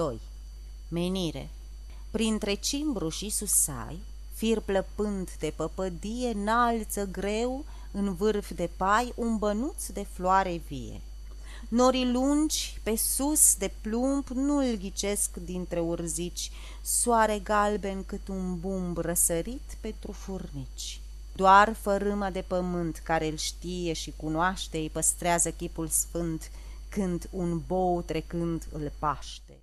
2. Menire Printre cimbru și susai, fir plăpând de păpădie, Înalță greu, în vârf de pai, un bănuț de floare vie. Norii lungi, pe sus de plumb, nu-l ghicesc dintre urzici, Soare galben cât un bumb răsărit pentru furnici. Doar fărâma de pământ care îl știe și cunoaște îi păstrează chipul sfânt, Când un bou trecând îl paște.